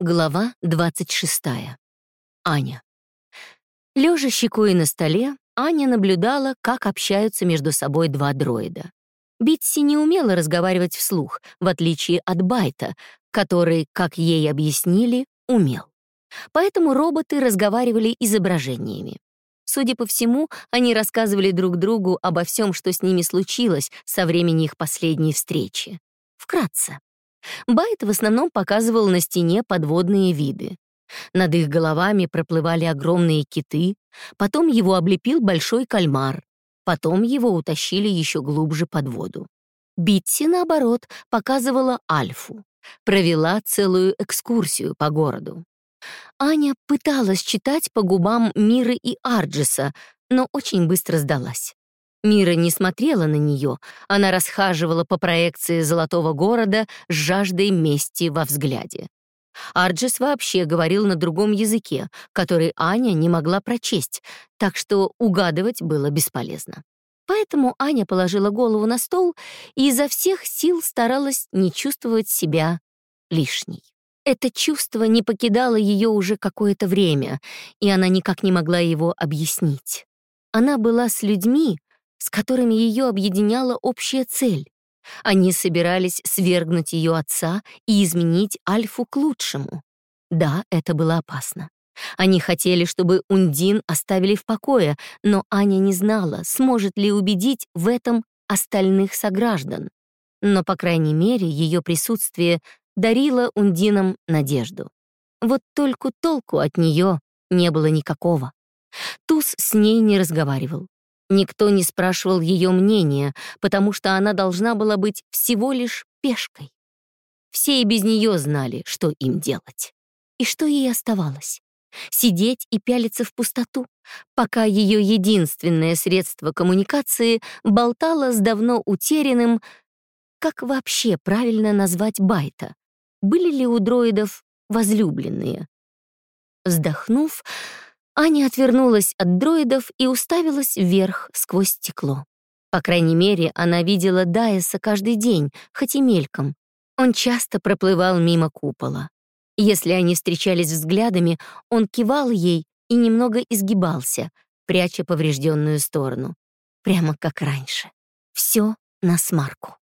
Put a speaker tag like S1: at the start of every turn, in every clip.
S1: Глава 26. Аня. Лежа щекой на столе, Аня наблюдала, как общаются между собой два дроида. Битси не умела разговаривать вслух, в отличие от Байта, который, как ей объяснили, умел. Поэтому роботы разговаривали изображениями. Судя по всему, они рассказывали друг другу обо всем, что с ними случилось со времени их последней встречи. Вкратце. Байт в основном показывал на стене подводные виды. Над их головами проплывали огромные киты, потом его облепил большой кальмар, потом его утащили еще глубже под воду. Битси, наоборот, показывала Альфу, провела целую экскурсию по городу. Аня пыталась читать по губам Миры и Арджиса, но очень быстро сдалась. Мира не смотрела на нее, она расхаживала по проекции золотого города с жаждой мести во взгляде. Арджис вообще говорил на другом языке, который Аня не могла прочесть, так что угадывать было бесполезно. Поэтому Аня положила голову на стол и изо всех сил старалась не чувствовать себя лишней. Это чувство не покидало ее уже какое-то время, и она никак не могла его объяснить. Она была с людьми, с которыми ее объединяла общая цель. Они собирались свергнуть ее отца и изменить Альфу к лучшему. Да, это было опасно. Они хотели, чтобы Ундин оставили в покое, но Аня не знала, сможет ли убедить в этом остальных сограждан. Но, по крайней мере, ее присутствие дарило Ундинам надежду. Вот только толку от нее не было никакого. Туз с ней не разговаривал. Никто не спрашивал ее мнения, потому что она должна была быть всего лишь пешкой. Все и без нее знали, что им делать. И что ей оставалось? Сидеть и пялиться в пустоту, пока ее единственное средство коммуникации болтало с давно утерянным... Как вообще правильно назвать Байта? Были ли у дроидов возлюбленные? Вздохнув, Аня отвернулась от дроидов и уставилась вверх сквозь стекло. По крайней мере, она видела Дайеса каждый день, хоть и мельком. Он часто проплывал мимо купола. Если они встречались взглядами, он кивал ей и немного изгибался, пряча поврежденную сторону. Прямо как раньше. Все на смарку.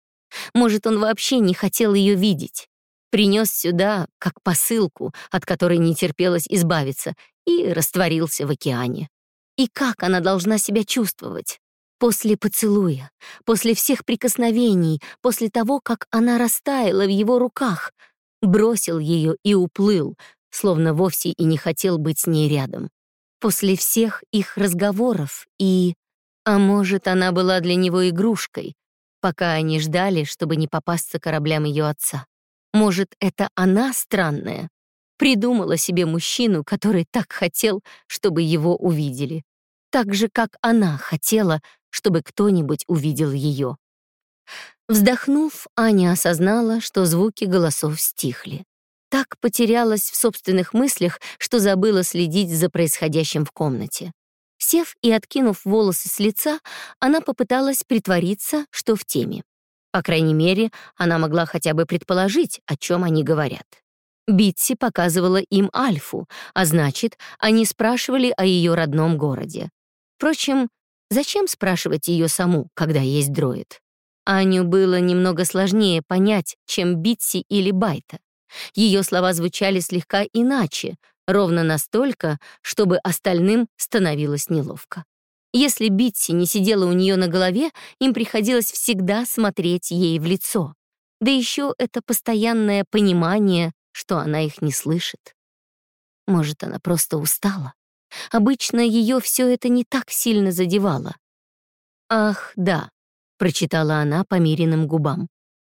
S1: Может, он вообще не хотел ее видеть. Принес сюда, как посылку, от которой не терпелось избавиться, и растворился в океане. И как она должна себя чувствовать? После поцелуя, после всех прикосновений, после того, как она растаяла в его руках, бросил ее и уплыл, словно вовсе и не хотел быть с ней рядом. После всех их разговоров и... А может, она была для него игрушкой, пока они ждали, чтобы не попасться кораблям ее отца. Может, это она странная, Придумала себе мужчину, который так хотел, чтобы его увидели. Так же, как она хотела, чтобы кто-нибудь увидел ее. Вздохнув, Аня осознала, что звуки голосов стихли. Так потерялась в собственных мыслях, что забыла следить за происходящим в комнате. Сев и откинув волосы с лица, она попыталась притвориться, что в теме. По крайней мере, она могла хотя бы предположить, о чем они говорят. Битси показывала им Альфу, а значит, они спрашивали о ее родном городе. Впрочем, зачем спрашивать ее саму, когда есть дроид? Аню было немного сложнее понять, чем Битси или Байта. Ее слова звучали слегка иначе, ровно настолько, чтобы остальным становилось неловко. Если Битси не сидела у нее на голове, им приходилось всегда смотреть ей в лицо. Да еще это постоянное понимание, что она их не слышит. Может, она просто устала. Обычно ее все это не так сильно задевало. «Ах, да», — прочитала она по миренным губам.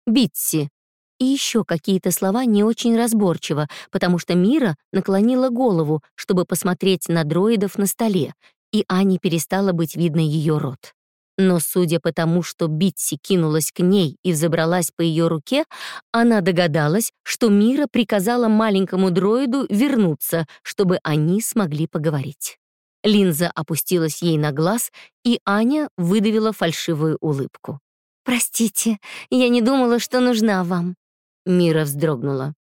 S1: «Битси». И еще какие-то слова не очень разборчиво, потому что Мира наклонила голову, чтобы посмотреть на дроидов на столе, и Ане перестала быть видно ее рот. Но судя по тому, что Битси кинулась к ней и взобралась по ее руке, она догадалась, что Мира приказала маленькому дроиду вернуться, чтобы они смогли поговорить. Линза опустилась ей на глаз, и Аня выдавила фальшивую улыбку. «Простите, я не думала, что нужна вам». Мира вздрогнула.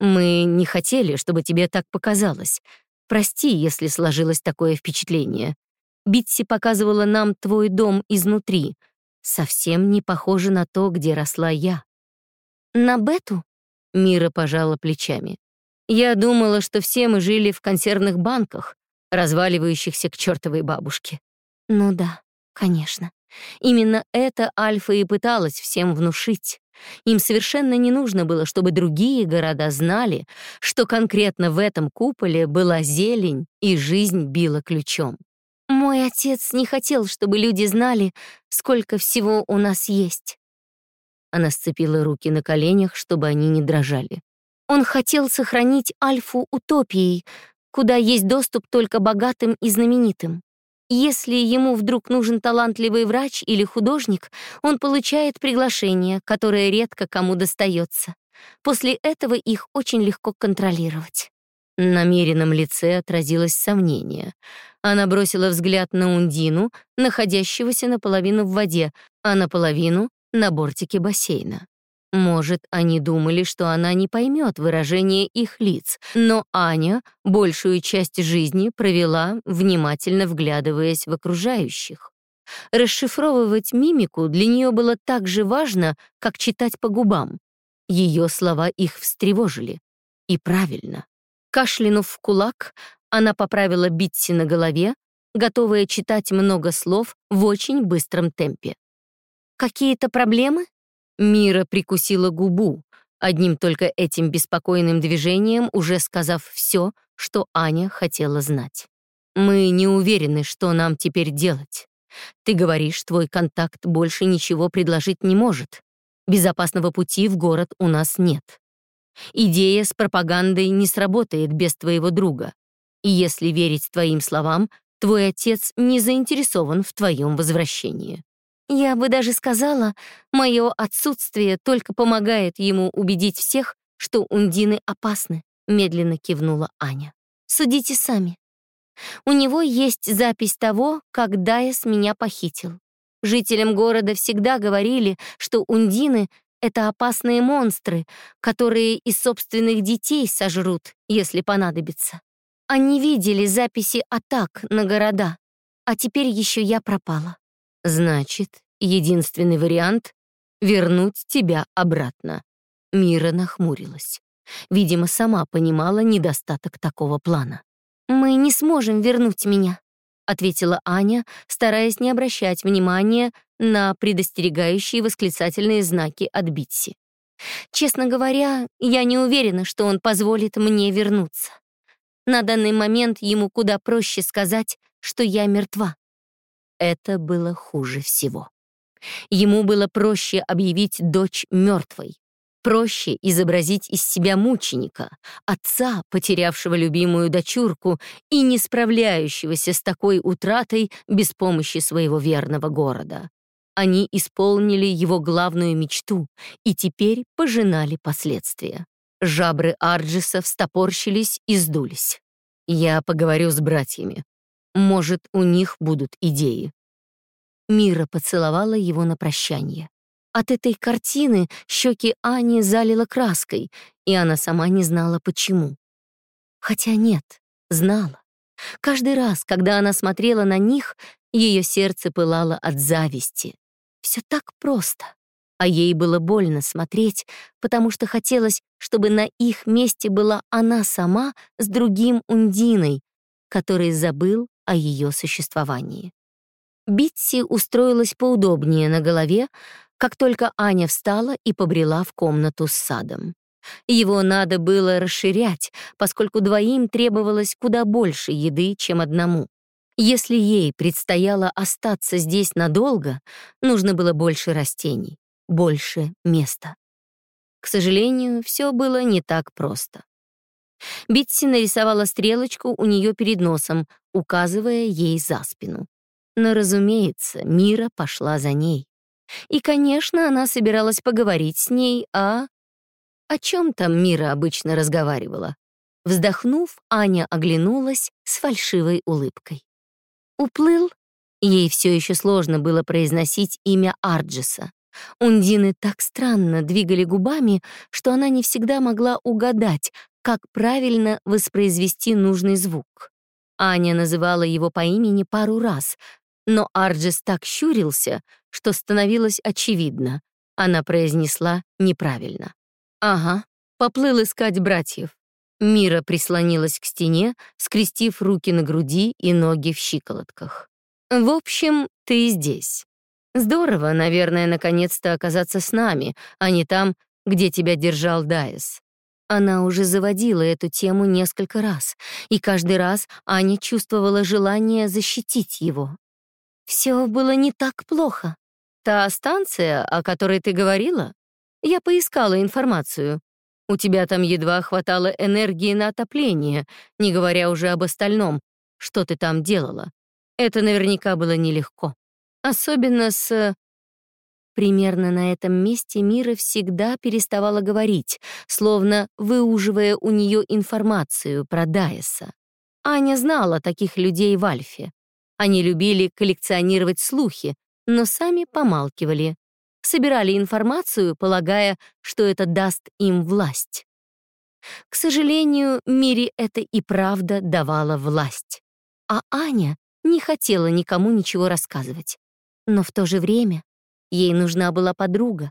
S1: Мы не хотели, чтобы тебе так показалось. Прости, если сложилось такое впечатление. Битси показывала нам твой дом изнутри. Совсем не похоже на то, где росла я. На Бету? Мира пожала плечами. Я думала, что все мы жили в консервных банках, разваливающихся к чертовой бабушке. Ну да, конечно. Именно это Альфа и пыталась всем внушить. Им совершенно не нужно было, чтобы другие города знали, что конкретно в этом куполе была зелень и жизнь била ключом. Мой отец не хотел, чтобы люди знали, сколько всего у нас есть. Она сцепила руки на коленях, чтобы они не дрожали. Он хотел сохранить Альфу утопией, куда есть доступ только богатым и знаменитым. Если ему вдруг нужен талантливый врач или художник, он получает приглашение, которое редко кому достается. После этого их очень легко контролировать. На Мерином лице отразилось сомнение. Она бросила взгляд на Ундину, находящегося наполовину в воде, а наполовину — на бортике бассейна. Может, они думали, что она не поймет выражение их лиц, но Аня большую часть жизни провела, внимательно вглядываясь в окружающих. Расшифровывать мимику для нее было так же важно, как читать по губам. Ее слова их встревожили. И правильно. Кашлянув в кулак, она поправила Битси на голове, готовая читать много слов в очень быстром темпе. «Какие-то проблемы?» Мира прикусила губу, одним только этим беспокойным движением уже сказав все, что Аня хотела знать. «Мы не уверены, что нам теперь делать. Ты говоришь, твой контакт больше ничего предложить не может. Безопасного пути в город у нас нет. Идея с пропагандой не сработает без твоего друга. И если верить твоим словам, твой отец не заинтересован в твоем возвращении. Я бы даже сказала, мое отсутствие только помогает ему убедить всех, что ундины опасны, медленно кивнула Аня. Судите сами. У него есть запись того, как Дайс меня похитил. Жителям города всегда говорили, что ундины — это опасные монстры, которые и собственных детей сожрут, если понадобится. Они видели записи атак на города, а теперь еще я пропала. Значит, единственный вариант — вернуть тебя обратно. Мира нахмурилась. Видимо, сама понимала недостаток такого плана. «Мы не сможем вернуть меня», — ответила Аня, стараясь не обращать внимания на предостерегающие восклицательные знаки от Битси. «Честно говоря, я не уверена, что он позволит мне вернуться. На данный момент ему куда проще сказать, что я мертва. Это было хуже всего. Ему было проще объявить дочь мертвой, проще изобразить из себя мученика, отца, потерявшего любимую дочурку и не справляющегося с такой утратой без помощи своего верного города. Они исполнили его главную мечту и теперь пожинали последствия. Жабры Арджиса встопорщились и сдулись. Я поговорю с братьями. Может, у них будут идеи. Мира поцеловала его на прощание. От этой картины щеки Ани залило краской, и она сама не знала, почему. Хотя нет, знала. Каждый раз, когда она смотрела на них, ее сердце пылало от зависти. Все так просто. А ей было больно смотреть, потому что хотелось, чтобы на их месте была она сама с другим Ундиной, который забыл о ее существовании. Битси устроилась поудобнее на голове, как только Аня встала и побрела в комнату с садом. Его надо было расширять, поскольку двоим требовалось куда больше еды, чем одному. Если ей предстояло остаться здесь надолго, нужно было больше растений больше места. К сожалению, все было не так просто. Битси нарисовала стрелочку у нее перед носом, указывая ей за спину. Но, разумеется, Мира пошла за ней. И, конечно, она собиралась поговорить с ней о... О чем там Мира обычно разговаривала? Вздохнув, Аня оглянулась с фальшивой улыбкой. Уплыл? Ей все еще сложно было произносить имя Арджиса. Ундины так странно двигали губами, что она не всегда могла угадать, как правильно воспроизвести нужный звук. Аня называла его по имени пару раз, но Арджис так щурился, что становилось очевидно. Она произнесла неправильно. «Ага, поплыл искать братьев». Мира прислонилась к стене, скрестив руки на груди и ноги в щиколотках. «В общем, ты здесь. Здорово, наверное, наконец-то оказаться с нами, а не там, где тебя держал Дайс. Она уже заводила эту тему несколько раз, и каждый раз Аня чувствовала желание защитить его. Все было не так плохо. Та станция, о которой ты говорила, я поискала информацию. У тебя там едва хватало энергии на отопление, не говоря уже об остальном, что ты там делала. Это наверняка было нелегко. Особенно с... Примерно на этом месте Мира всегда переставала говорить, словно выуживая у нее информацию про Дайеса. Аня знала таких людей в Альфе. Они любили коллекционировать слухи, но сами помалкивали. Собирали информацию, полагая, что это даст им власть. К сожалению, Мире это и правда давало власть. А Аня не хотела никому ничего рассказывать. Но в то же время Ей нужна была подруга.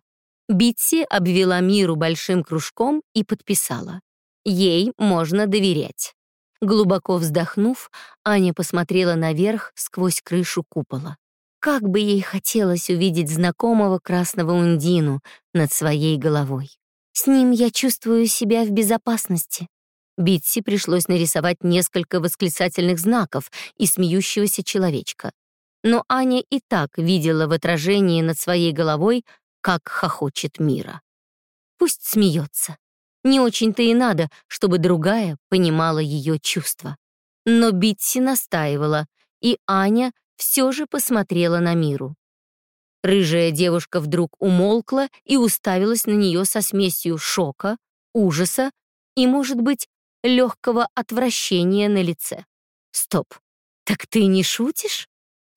S1: Битси обвела миру большим кружком и подписала. Ей можно доверять. Глубоко вздохнув, Аня посмотрела наверх сквозь крышу купола. Как бы ей хотелось увидеть знакомого красного ундину над своей головой. С ним я чувствую себя в безопасности. Битси пришлось нарисовать несколько восклицательных знаков и смеющегося человечка но Аня и так видела в отражении над своей головой, как хохочет Мира. Пусть смеется. Не очень-то и надо, чтобы другая понимала ее чувства. Но Битси настаивала, и Аня все же посмотрела на Миру. Рыжая девушка вдруг умолкла и уставилась на нее со смесью шока, ужаса и, может быть, легкого отвращения на лице. «Стоп, так ты не шутишь?»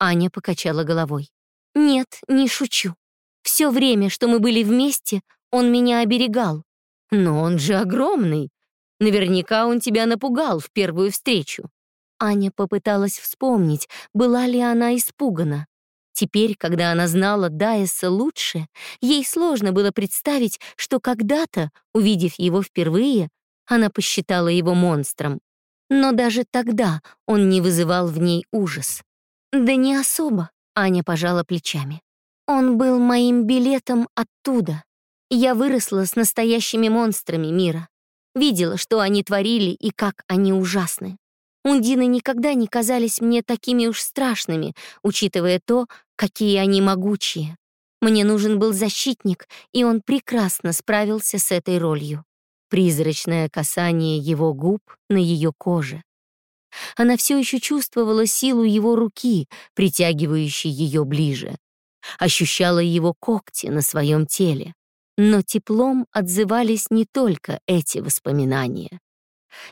S1: Аня покачала головой. «Нет, не шучу. Все время, что мы были вместе, он меня оберегал. Но он же огромный. Наверняка он тебя напугал в первую встречу». Аня попыталась вспомнить, была ли она испугана. Теперь, когда она знала Дайеса лучше, ей сложно было представить, что когда-то, увидев его впервые, она посчитала его монстром. Но даже тогда он не вызывал в ней ужас. «Да не особо», — Аня пожала плечами. «Он был моим билетом оттуда. Я выросла с настоящими монстрами мира. Видела, что они творили и как они ужасны. Ундины никогда не казались мне такими уж страшными, учитывая то, какие они могучие. Мне нужен был защитник, и он прекрасно справился с этой ролью. Призрачное касание его губ на ее коже. Она все еще чувствовала силу его руки, притягивающей ее ближе. Ощущала его когти на своем теле. Но теплом отзывались не только эти воспоминания.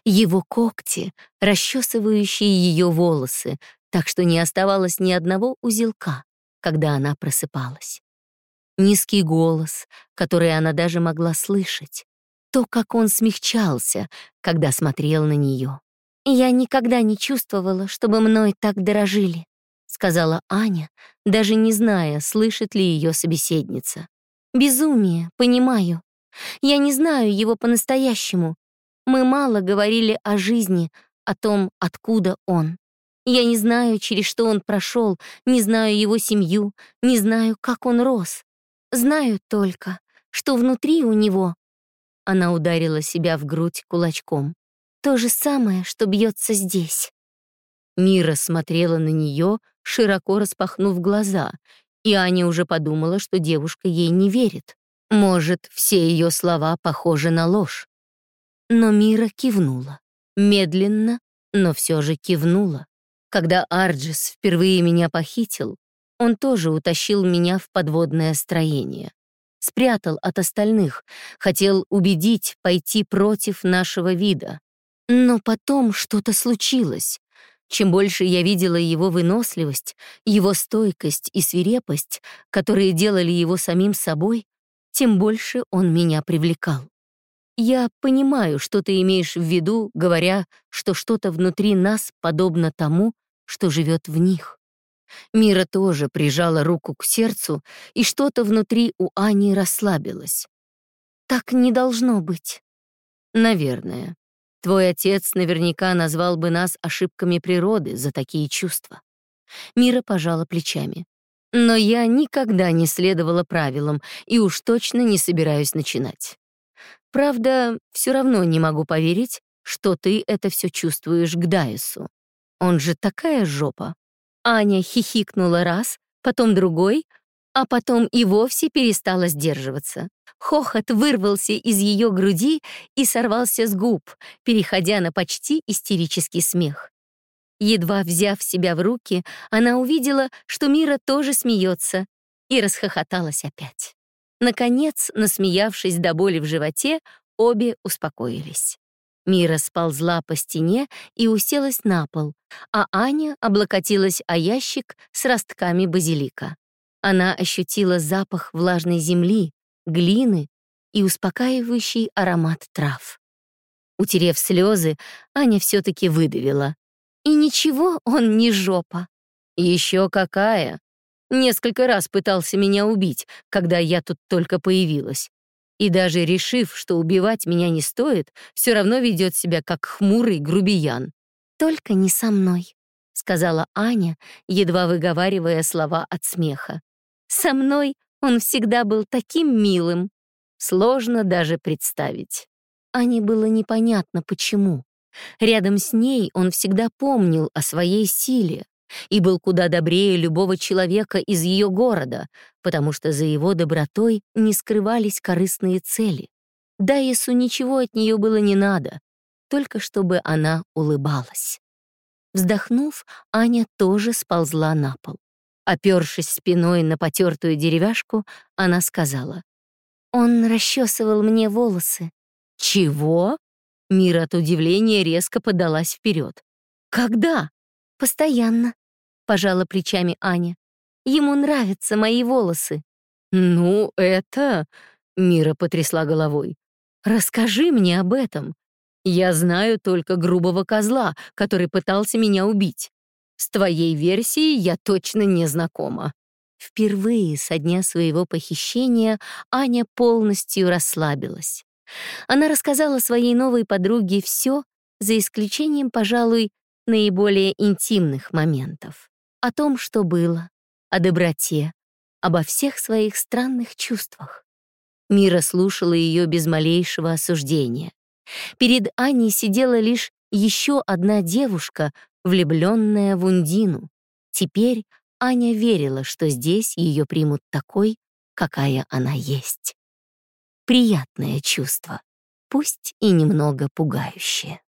S1: Его когти, расчесывающие ее волосы, так что не оставалось ни одного узелка, когда она просыпалась. Низкий голос, который она даже могла слышать. То, как он смягчался, когда смотрел на нее. «Я никогда не чувствовала, чтобы мной так дорожили», сказала Аня, даже не зная, слышит ли ее собеседница. «Безумие, понимаю. Я не знаю его по-настоящему. Мы мало говорили о жизни, о том, откуда он. Я не знаю, через что он прошел, не знаю его семью, не знаю, как он рос. Знаю только, что внутри у него...» Она ударила себя в грудь кулачком. То же самое, что бьется здесь. Мира смотрела на нее, широко распахнув глаза, и Аня уже подумала, что девушка ей не верит. Может, все ее слова похожи на ложь. Но Мира кивнула. Медленно, но все же кивнула. Когда Арджис впервые меня похитил, он тоже утащил меня в подводное строение. Спрятал от остальных, хотел убедить пойти против нашего вида. Но потом что-то случилось. Чем больше я видела его выносливость, его стойкость и свирепость, которые делали его самим собой, тем больше он меня привлекал. Я понимаю, что ты имеешь в виду, говоря, что что-то внутри нас подобно тому, что живет в них. Мира тоже прижала руку к сердцу, и что-то внутри у Ани расслабилось. Так не должно быть. Наверное. Твой отец наверняка назвал бы нас ошибками природы за такие чувства. Мира пожала плечами. Но я никогда не следовала правилам и уж точно не собираюсь начинать. Правда, все равно не могу поверить, что ты это все чувствуешь к Дайсу. Он же такая жопа. Аня хихикнула раз, потом другой, а потом и вовсе перестала сдерживаться. Хохот вырвался из ее груди и сорвался с губ, переходя на почти истерический смех. Едва взяв себя в руки, она увидела, что Мира тоже смеется, и расхохоталась опять. Наконец, насмеявшись до боли в животе, обе успокоились. Мира сползла по стене и уселась на пол, а Аня облокотилась о ящик с ростками базилика. Она ощутила запах влажной земли, глины и успокаивающий аромат трав. Утерев слезы, Аня все-таки выдавила. «И ничего, он не жопа». «Еще какая!» Несколько раз пытался меня убить, когда я тут только появилась. И даже решив, что убивать меня не стоит, все равно ведет себя как хмурый грубиян. «Только не со мной», — сказала Аня, едва выговаривая слова от смеха. «Со мной он всегда был таким милым. Сложно даже представить. Ане было непонятно, почему. Рядом с ней он всегда помнил о своей силе и был куда добрее любого человека из ее города, потому что за его добротой не скрывались корыстные цели. Дайесу ничего от нее было не надо, только чтобы она улыбалась. Вздохнув, Аня тоже сползла на пол. Опершись спиной на потертую деревяшку, она сказала. «Он расчесывал мне волосы». «Чего?» Мира от удивления резко подалась вперед. «Когда?» «Постоянно», — пожала плечами Аня. «Ему нравятся мои волосы». «Ну, это...» — Мира потрясла головой. «Расскажи мне об этом. Я знаю только грубого козла, который пытался меня убить. С твоей версией я точно не знакома». Впервые со дня своего похищения Аня полностью расслабилась. Она рассказала своей новой подруге все, за исключением, пожалуй, наиболее интимных моментов. О том, что было, о доброте, обо всех своих странных чувствах. Мира слушала ее без малейшего осуждения. Перед Аней сидела лишь еще одна девушка, влюбленная в Ундину. Теперь Аня верила, что здесь ее примут такой, какая она есть. Приятное чувство, пусть и немного пугающее.